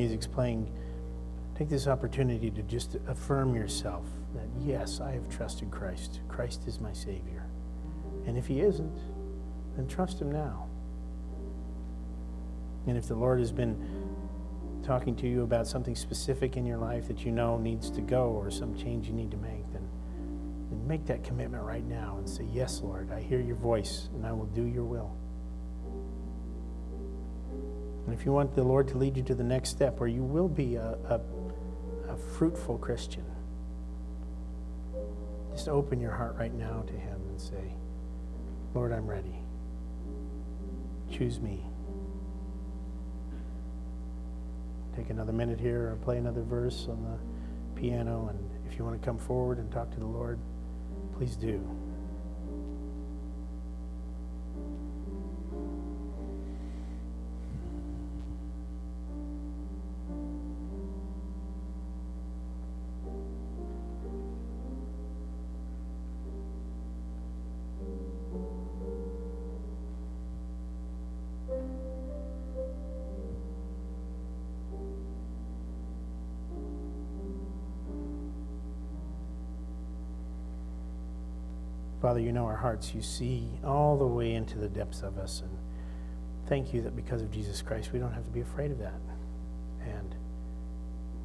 Music's playing, take this opportunity to just affirm yourself that, yes, I have trusted Christ. Christ is my Savior. And if He isn't, then trust Him now. And if the Lord has been talking to you about something specific in your life that you know needs to go or some change you need to make, then, then make that commitment right now and say, Yes, Lord, I hear your voice and I will do your will. And if you want the Lord to lead you to the next step where you will be a, a, a fruitful Christian, just open your heart right now to Him and say, Lord, I'm ready. Choose me. take another minute here or play another verse on the piano. And if you want to come forward and talk to the Lord, please do. Father, you know our hearts. You see all the way into the depths of us. And thank you that because of Jesus Christ, we don't have to be afraid of that. And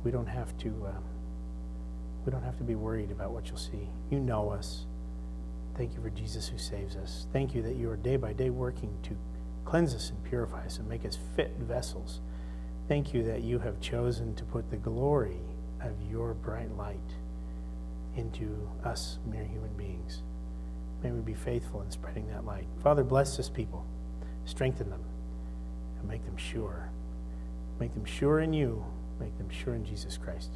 we don't have to. Uh, we don't have to be worried about what you'll see. You know us. Thank you for Jesus who saves us. Thank you that you are day by day working to cleanse us and purify us and make us fit vessels. Thank you that you have chosen to put the glory of your bright light into us mere human beings. May we be faithful in spreading that light. Father, bless this people, strengthen them, and make them sure. Make them sure in you, make them sure in Jesus Christ,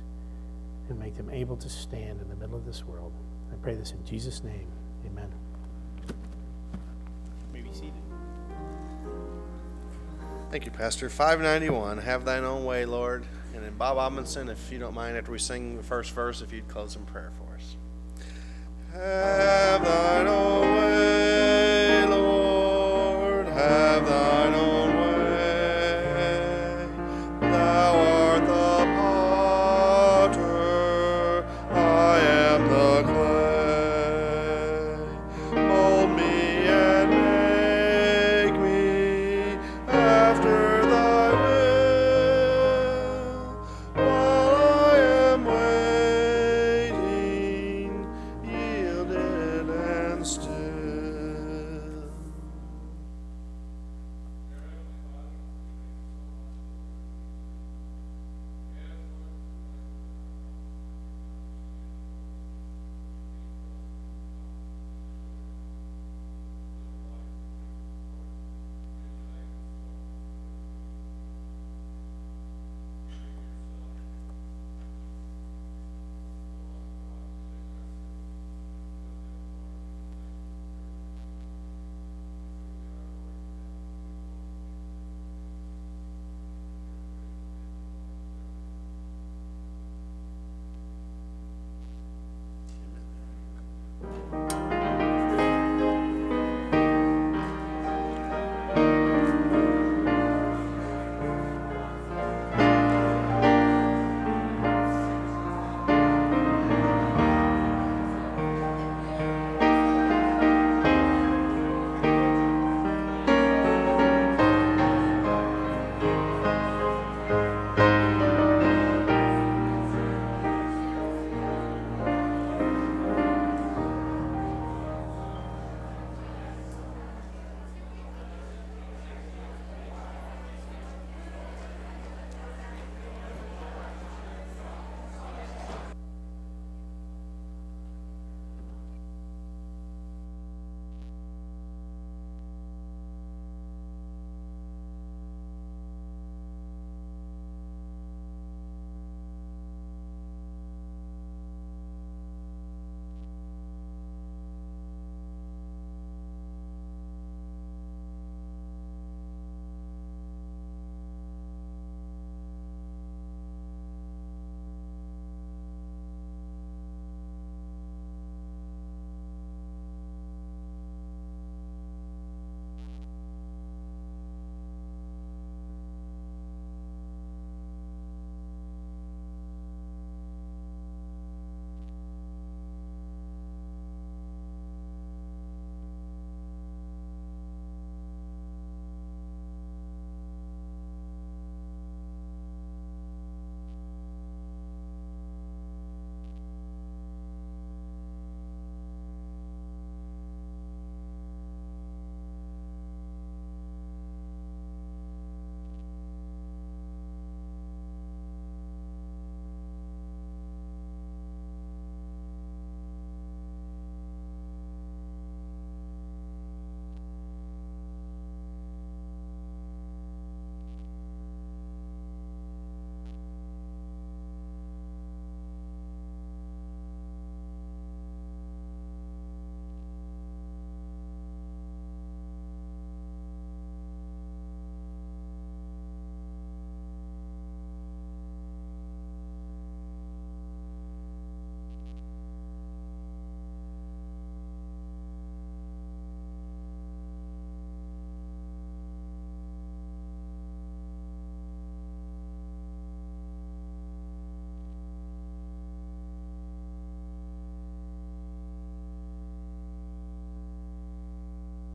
and make them able to stand in the middle of this world. I pray this in Jesus' name. Amen. May be seated. Thank you, Pastor. 591, Have Thine Own Way, Lord. And then Bob Amundson, if you don't mind, after we sing the first verse, if you'd close in prayer for us. Have Thine own